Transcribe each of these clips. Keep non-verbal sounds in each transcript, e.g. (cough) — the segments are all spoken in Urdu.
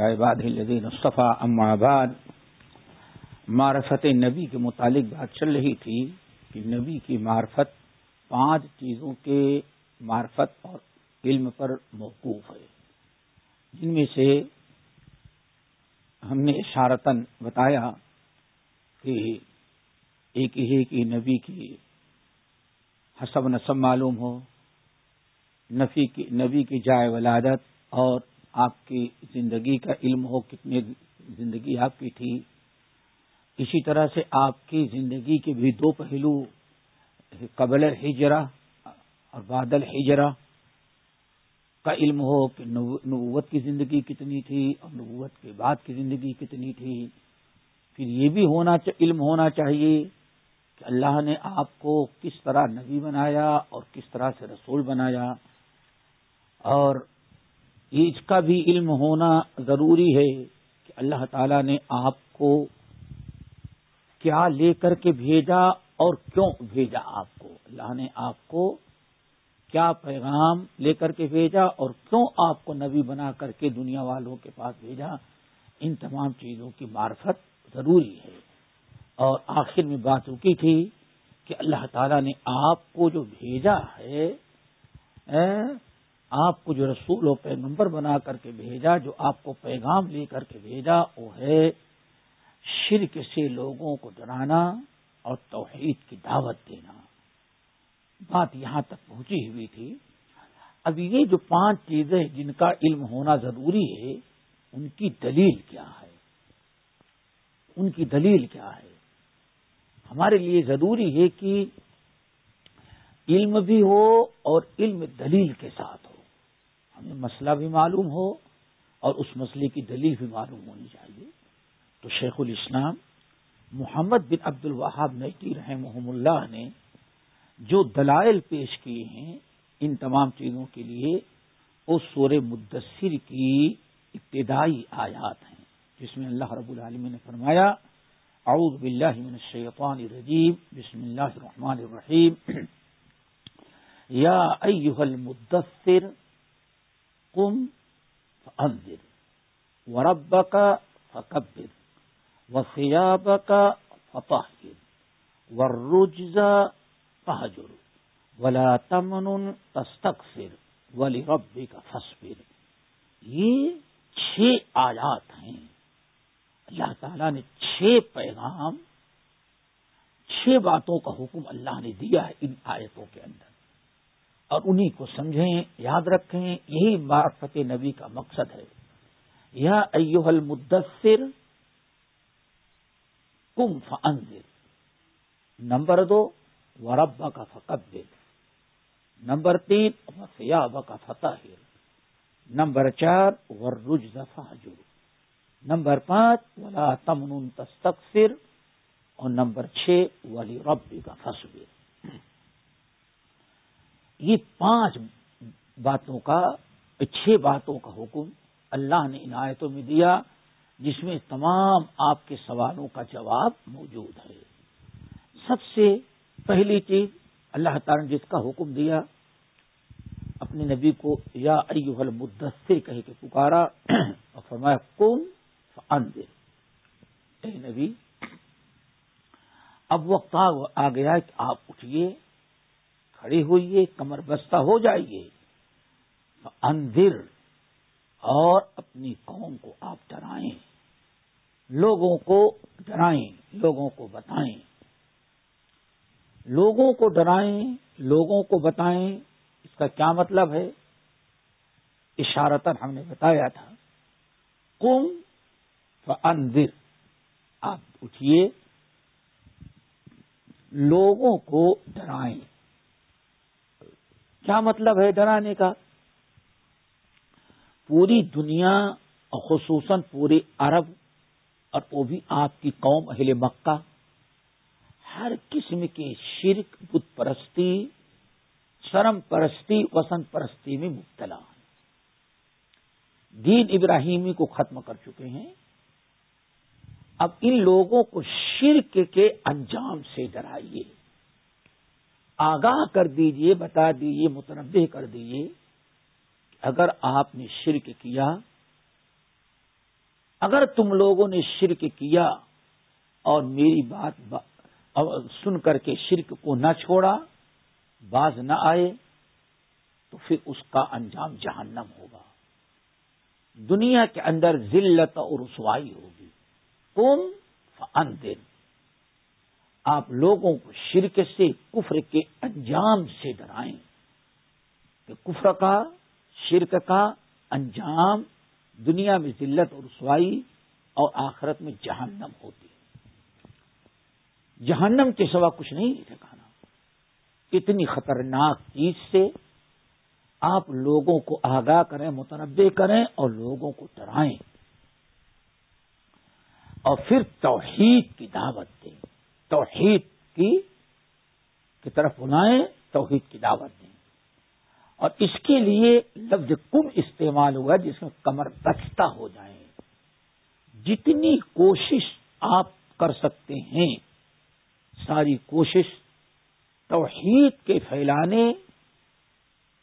العباد الذین اصطفى. اما بعد، معرفت نبی کے متعلق بات چل رہی تھی کہ نبی کی معرفت پانچ چیزوں کے معرفت اور علم پر موقوف ہے۔ جن میں سے ہم نے اشارتاً بتایا کہ ایک ہی کی نبی کی حسب نصب معلوم ہو، نفی کی نبی کی جائے ولادت اور آپ کی زندگی کا علم ہو، کتنی زندگی آپ کی تھی۔ اسی طرح سے آپ کی زندگی کے بھی دو پہلو، قبل ہجرا اور بادل ہجرا کا علم ہو کہ نبوت کی زندگی کتنی تھی اور نبوت کے بعد کی زندگی کتنی تھی۔ پھر یہ بھی ہونا علم ہونا چاہیے کہ اللہ نے آپ کو کس طرح نبی بنایا اور کس طرح سے رسول بنایا۔ اور اس کا بھی علم ہونا ضروری ہے کہ اللہ تعالی نے آپ کو کیا لے کر کے بھیجا اور کیوں بھیجا آپ کو؟ اللہ نے آپ کو کیا پیغام لے کر کے بھیجا اور کیوں آپ کو نبی بنا کر کے دنیا والوں کے پاس بھیجا؟ ان تمام چیزوں کی معرفت ضروری ہے۔ اور آخر میں بات رکی تھی کہ اللہ تعالیٰ نے آپ کو جو بھیجا ہے آپ کو جو رسول و پیغمبر بنا کر کے بھیجا، جو آپ کو پیغام لے کر کے بھیجا، وہ ہے شرک سے لوگوں کو ڈرانا اور توحید کی دعوت دینا۔ بات یہاں تک پہنچی ہوئی تھی۔ اب یہ جو پانچ چیزیں جن کا علم ہونا ضروری ہے، ان کی دلیل کیا ہے؟ ان کی دلیل کیا ہے؟ ہمارے لیے ضروری ہے کہ علم بھی ہو اور علم دلیل کے ساتھ ہو۔ ہمیں مسئلہ بھی معلوم ہو اور اس مسئلے کی دلیل بھی معلوم ہونی چاہیے۔ تو شیخ الاسلام محمد بن عبد الوہاب نئی رحم اللہ نے جو دلائل پیش کیے ہیں ان تمام چیزوں کے لیے وہ سور مدثر کی ابتدائی آیات ہیں، جس میں اللہ رب العالمین نے فرمایا، اعوذ باللہ من الشیطان الرجیم، بسم اللہ الرحمن الرحیم۔ (clears throat) یا ایوہ المدثر قم فانذر وربك فكبر. وثيابك فطهر. والرجز فهجر ولا تمن تستكثر ولربك فاصبر. یہ چھ آیات ہیں. اللہ تعالیٰ نے چھ پیغام، چھ باتوں کا حکم اللہ نے دیا ہے ان آیتوں کے اندر. اور انہی کو سمجھیں، یاد رکھیں، یہی معرفت نبی کا مقصد ہے۔ یہ ایوہ المدثر کم فنزر نمبر دو ورب کا فقبر نمبر تین وسیاب کا فتح نمبر چار ورج فاجر۔ نمبر پانچ، ولا تمن تستقصر اور نمبر چھ، ولی رب کا فصبر یہ پانچ باتوں کا، چھ باتوں کا حکم اللہ نے عنایتوں میں دیا، جس میں تمام آپ کے سوالوں کا جواب موجود ہے۔ سب سے پہلی چیز، اللہ تعالی نے جس کا حکم دیا، اپنے نبی کو یا ایوہ المدثر کہہ کے پکارا، اور فرمایا کون اے نبی، اب وقت آ گیا کہ آپ اٹھیے۔ کھڑی ہوئیے کمر بستہ ہو جائیے۔ اندر اور اپنی قوم کو آپ ڈرائیں۔ لوگوں کو ڈرائیں، لوگوں کو بتائیں۔ لوگوں کو ڈرائیں، لوگوں کو بتائیں۔ اس کا کیا مطلب ہے؟ اشارتن ہم نے بتایا تھا۔ کم اندر آپ اٹھیے۔ لوگوں کو ڈرائیں۔ کیا مطلب ہے ڈرانے کا؟ پوری دنیا خصوصاً پورے عرب اور وہ بھی آپ کی قوم اہل مکہ، ہر قسم کے شرک، بت پرستی، شرم پرستی وسنت پرستی میں مبتلا دین ابراہیمی کو ختم کر چکے ہیں۔ اب ان لوگوں کو شرک کے انجام سے ڈرائیے۔ آگاہ کر دیجیے، بتا دیجیے متنوع کر دیجیے اگر آپ نے شرک کیا، اگر تم لوگوں نے شرک کیا اور میری بات با سن کر کے شرک کو نہ چھوڑا، باز نہ آئے، تو پھر اس کا انجام جہنم ہوگا۔ دنیا کے اندر ذلت اور رسوائی ہوگی۔ تم فن دن آپ لوگوں کو شرک سے، کفر کے انجام سے ڈرائیں۔ کہ کفر کا، شرک کا انجام دنیا میں ذلت اور رسوائی اور آخرت میں جہنم ہوتی جہنم کے سوا کچھ نہیں ٹھکانا۔ اتنی خطرناک چیز سے آپ لوگوں کو آگاہ کریں، متنوع کریں اور لوگوں کو ڈرائیں۔ اور پھر توحید کی دعوت دیں۔ توحید کی کی طرف بلائیں، توحید کی دعوت دیں۔ اور اس کے لیے لفظ کم استعمال ہوا جس میں کمر بستہ ہو جائیں جتنی کوشش آپ کر سکتے ہیں، ساری کوشش توحید کے پھیلانے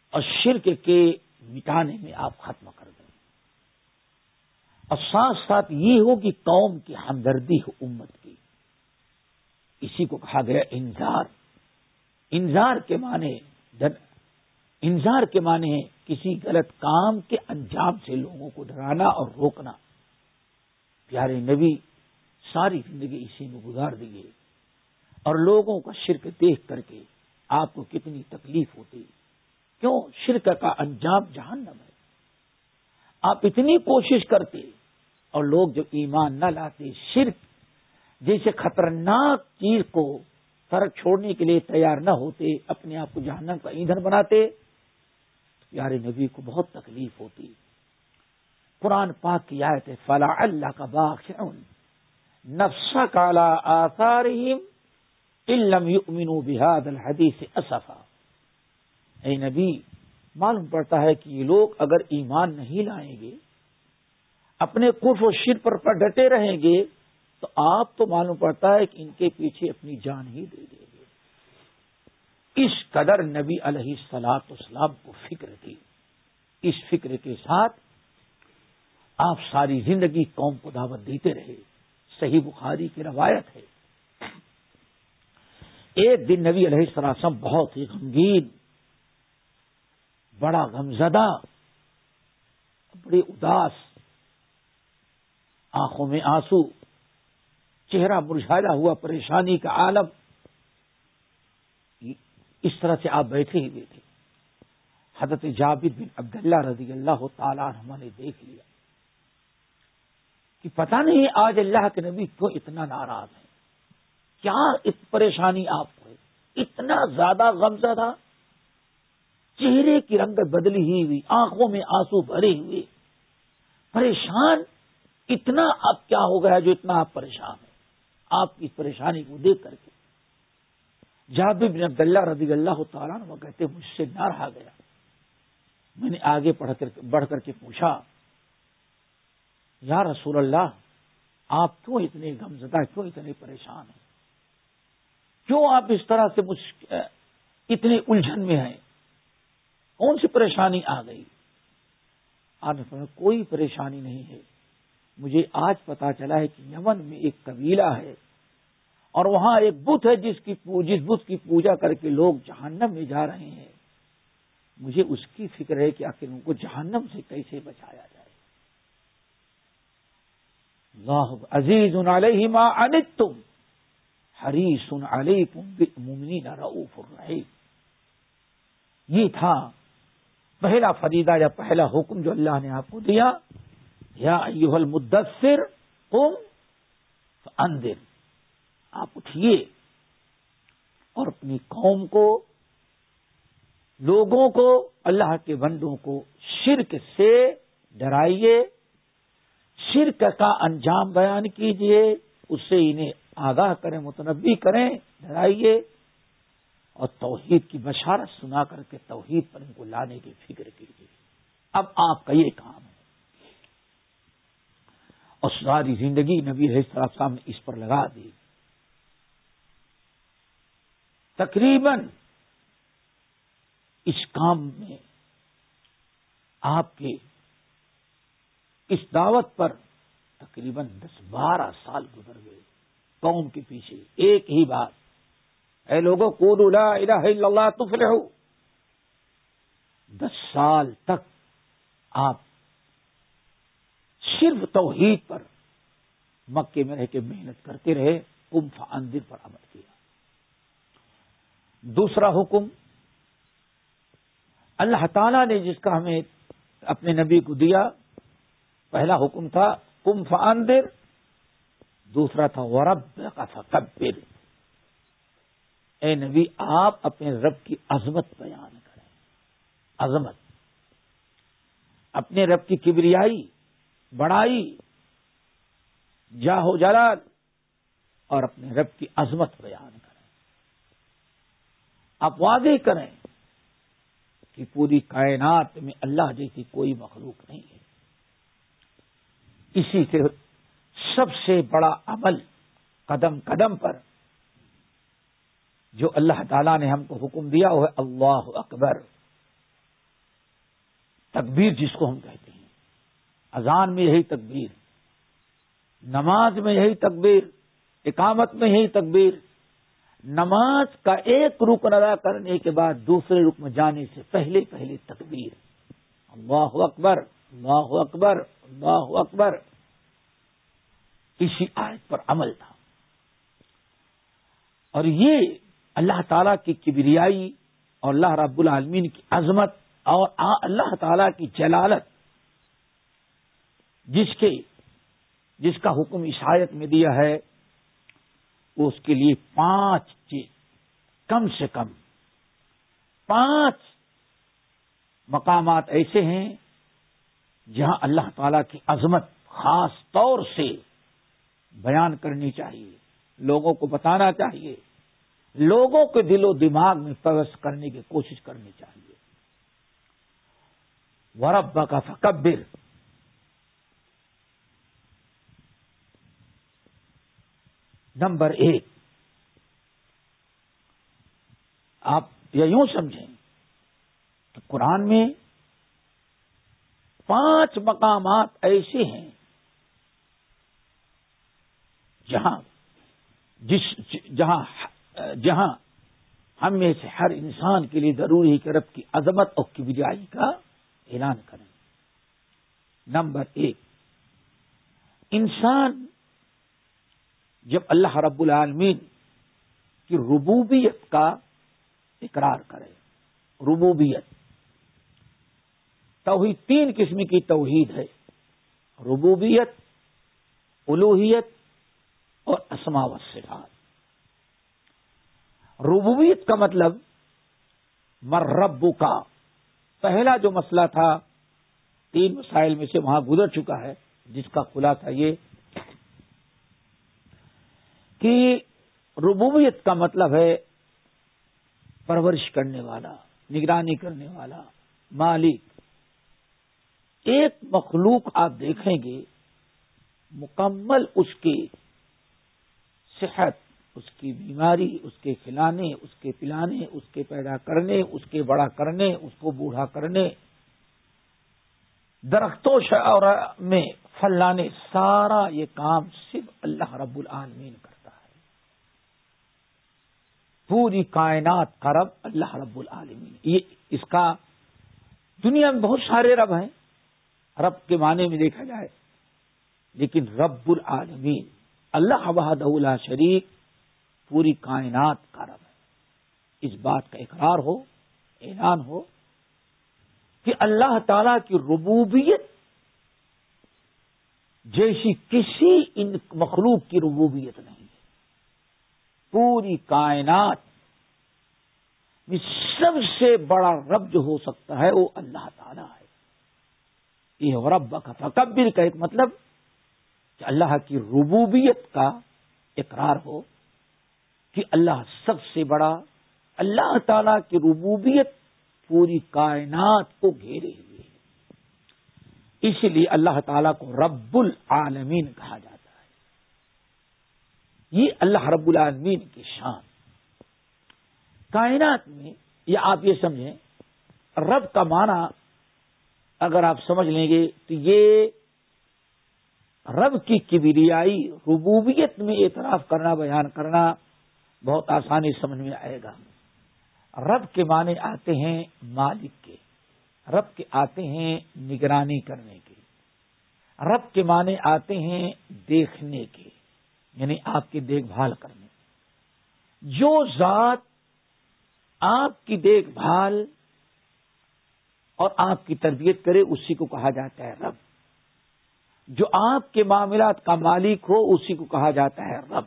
اور شرک کے مٹانے میں آپ ختم کر دیں۔ اور ساتھ ساتھ یہ ہو کہ قوم کی ہمدردی ہو امت کی۔ اسی کو کہا گیا انذار۔ انذار کے معنی انذار کے معنی ہے کسی غلط کام کے انجام سے لوگوں کو ڈرانا اور روکنا۔ پیارے نبی، ساری زندگی اسی میں گزار دیے۔ اور لوگوں کا شرک دیکھ کر کے آپ کو کتنی تکلیف ہوتی۔ کیوں؟ شرک کا انجام جہنم ہے۔ آپ اتنی کوشش کرتے اور لوگ جو ایمان نہ لاتے، شرک جیسے خطرناک چیز کو فرق چھوڑنے کے لیے تیار نہ ہوتے، اپنے آپ کو جہنم کا ایندھن بناتے، پیارے نبی کو بہت تکلیف ہوتی۔ قرآن پاک کی آیت ہے، فلا اللہ کا باغ نفسا کالا آثار علم یؤمنو بحاد الحدیث اصفا اے نبی، معلوم پڑتا ہے کہ یہ لوگ اگر ایمان نہیں لائیں گے، اپنے کف و شر پر ڈٹے رہیں گے تو آپ تو معلوم پڑتا ہے کہ ان کے پیچھے اپنی جان ہی دے دیں گے اس قدر نبی علیہ سلاط اسلام کو فکر تھی۔ اس فکر کے ساتھ آپ ساری زندگی قوم کو دعوت دیتے رہے۔ صحیح بخاری کی روایت ہے۔ ایک دن نبی علیہ السلام بہت ہی غمگین، بڑا غمزدہ بڑے اداس، آنکھوں میں آنسو چہرہ مرجھایا ہوا پریشانی کا عالم۔ اس طرح سے آپ بیٹھے ہی تھے۔ حضرت جابر بن عبداللہ رضی اللہ تعالیٰ ہم نے دیکھ لیا کہ پتہ نہیں آج اللہ کے نبی کیوں اتنا ناراض ہے کیا پریشانی آپ کو ہے؟ اتنا زیادہ غمزہ تھا چہرے کی رنگ بدلی ہی ہوئی، آنکھوں میں آنسو بھرے ہوئے۔ پریشان، اتنا اب کیا ہو گیا جو اتنا آپ پریشان ہیں؟ آپ کی پریشانی کو دیکھ کر کے۔ جاب بن عبداللہ رضی اللہ تعالیٰ وہ کہتے مجھ سے نہ رہا گیا۔ میں نے آگے پڑھ کر بڑھ کر کے پوچھا، یا رسول اللہ، آپ کیوں اتنے غمزدہ، کیوں اتنے پریشان ہیں؟ کیوں آپ اس طرح سے مجھ اتنے الجھن میں ہیں؟ کون سی پریشانی آ گئی؟ آپ نے کوئی پریشانی نہیں ہے۔ مجھے آج پتا چلا ہے کہ یمن میں ایک قبیلہ ہے۔ اور وہاں ایک بت ہے جس کی جس بت کی پوجا کر کے لوگ جہنم میں جا رہے ہیں۔ مجھے اس کی فکر ہے کہ آخر ان کو جہنم سے کیسے بچایا جائے۔ اللہ عزیز علیہ ما انت تم ہری سن علی ممنی رعف الرحیم۔ یہ تھا پہلا فریدہ یا پہلا حکم جو اللہ نے آپ کو دیا۔ یا ایوہ المدثر قم اندر آپ اٹھیے اور اپنی قوم کو، لوگوں کو، اللہ کے بندوں کو شرک سے ڈرائیے، شرک کا انجام بیان کیجیے اس سے انہیں آگاہ کریں متنوع کریں، ڈرائیے اور توحید کی بشارت سنا کر کے توحید پر ان کو لانے کی فکر کیجیے اب آپ کا یہ کام ہے۔ اور ساری زندگی نبی صاحب صاحب نے اس پر لگا دی۔ تقریباً اس کام میں آپ کے اس دعوت پر تقریباً دس بارہ سال گزر گئے۔ قوم کے پیچھے ایک ہی بات۔ اے لوگوں کو اللہ تفلحو دس سال تک آپ صرف توحید پر مکے میں رہ کے محنت کرتے رہے کمف اندر پر عمل کیا۔ دوسرا حکم، اللہ تعالی نے جس کا ہمیں اپنے نبی کو دیا، پہلا حکم تھا کمف اندر دوسرا تھا ورب کا فکبر اے نبی، آپ اپنے رب کی عظمت بیان کریں۔ عظمت۔ اپنے رب کی کبریائی، بڑائی جاہو جلال، اور اپنے رب کی عظمت بیان کریں آپ واضح کریں کہ پوری کائنات میں اللہ جیسی کوئی مخلوق نہیں ہے۔ اسی سے سب سے بڑا عمل قدم قدم پر جو اللہ تعالی نے ہم کو حکم دیا وہ ہے اللہ اکبر۔ تکبیر جس کو ہم کہتے ہیں۔ اذان میں یہی تکبیر، نماز میں یہی تکبیر، اقامت میں یہی تکبیر نماز کا ایک رکن ادا کرنے کے بعد دوسرے رکن جانے سے پہلے پہلے تکبیر۔ اللہ اکبر اللہ اکبر اللہ اکبر۔ اسی آیت پر عمل تھا۔ اور یہ اللہ تعالی کی کبریائی اور اللہ رب العالمین کی عظمت اور اللہ تعالی کی جلالت، جس کے، جس کا حکم عشایت میں دیا ہے۔ اس کے لیے پانچ چیز، کم سے کم پانچ مقامات ایسے ہیں جہاں اللہ تعالی کی عظمت خاص طور سے بیان کرنی چاہیے، لوگوں کو بتانا چاہیے، لوگوں کے دل و دماغ میں پوست کرنے کی کوشش کرنی چاہیے۔ ورب کا فکبر نمبر ایک۔ آپ یہ یوں سمجھیں کہ قرآن میں پانچ مقامات ایسے ہیں جہاں جس جہاں جہاں ہم میں سے ہر انسان کے لیے ضروری ہے کہ رب کی عظمت اور کبریائی کا اعلان کریں۔ نمبر ایک، انسان جب اللہ رب العالمین کی ربوبیت کا اقرار کرے، ربوبیت۔ توحید تین قسم کی توحید ہے، ربوبیت الوحیت اور اسماوت صفات۔ ربوبیت کا مطلب مربو کا پہلا جو مسئلہ تھا، تین مسائل میں سے وہاں گزر چکا ہے، جس کا کھلا تھا یہ کہ ربوبیت کا مطلب ہے پرورش کرنے والا، نگرانی کرنے والا، مالک۔ ایک مخلوق آپ دیکھیں گے، مکمل اس کی صحت، اس کی بیماری، اس کے کھلانے، اس کے پلانے، اس کے پیدا کرنے، اس کے بڑا کرنے، اس کو بوڑھا کرنے۔ درختوں شعر میں پھل لانے، سارا یہ کام صرف اللہ رب العالمین کرتا ہے۔ پوری کائنات کا رب اللہ رب العالمین یہ اس کا دنیا میں بہت سارے رب ہیں۔ رب کے معنی میں دیکھا جائے۔ لیکن رب العالمین، اللہ اللہ شریک، پوری کائنات کا رب ہے۔ اس بات کا اقرار ہو، اعلان ہو کہ اللہ تعالی کی ربوبیت جیسی کسی ان مخلوق کی ربوبیت نہیں۔ پوری کائنات میں سب سے بڑا رب جو ہو سکتا ہے وہ اللہ تعالی ہے۔ یہ رب کا فکبر کا ایک مطلب کہ اللہ کی ربوبیت کا اقرار ہو کہ اللہ سب سے بڑا، اللہ تعالی کی ربوبیت پوری کائنات کو گھیرے ہوئے ہے۔ اسی لیے اللہ تعالی کو رب العالمین کہا جاتا ہے۔ یہ اللہ رب العالمین کی شان۔ کائنات میں یہ آپ یہ سمجھیں، رب کا معنی اگر آپ سمجھ لیں گے تو یہ رب کی کبریائی، ربوبیت میں اعتراف کرنا، بیان کرنا بہت آسانی سمجھ میں آئے گا۔ رب کے معنی آتے ہیں مالک کے۔ رب کے آتے ہیں نگرانی کرنے کے۔ رب کے معنی آتے ہیں دیکھنے کے۔ یعنی آپ کی دیکھ بھال کرنے. جو ذات آپ کی دیکھ بھال اور آپ کی تربیت کرے، اسی کو کہا جاتا ہے رب. جو آپ کے معاملات کا مالک ہو، اسی کو کہا جاتا ہے رب.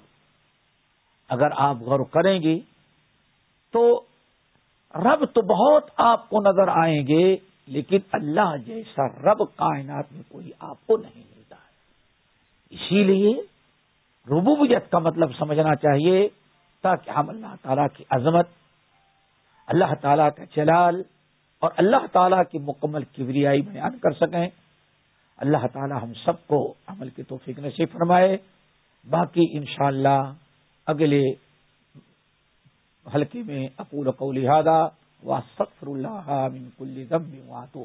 اگر آپ غور کریں گے تو رب تو بہت آپ کو نظر آئیں گے، لیکن اللہ جیسا رب کائنات میں کوئی آپ کو نہیں ملتا. ہے اسی لیے ربوبیت کا مطلب سمجھنا چاہیے تاکہ ہم اللہ تعالیٰ کی عظمت، اللہ تعالیٰ کا جلال اور اللہ تعالیٰ کی مکمل کبریائی بیان کر سکیں۔ اللہ تعالیٰ ہم سب کو عمل کی توفیق نصیب فرمائے۔ باقی انشاءاللہ اگلے حلقے میں اپول کو لہٰذا وا سفر اللہ من کل ذنب واتو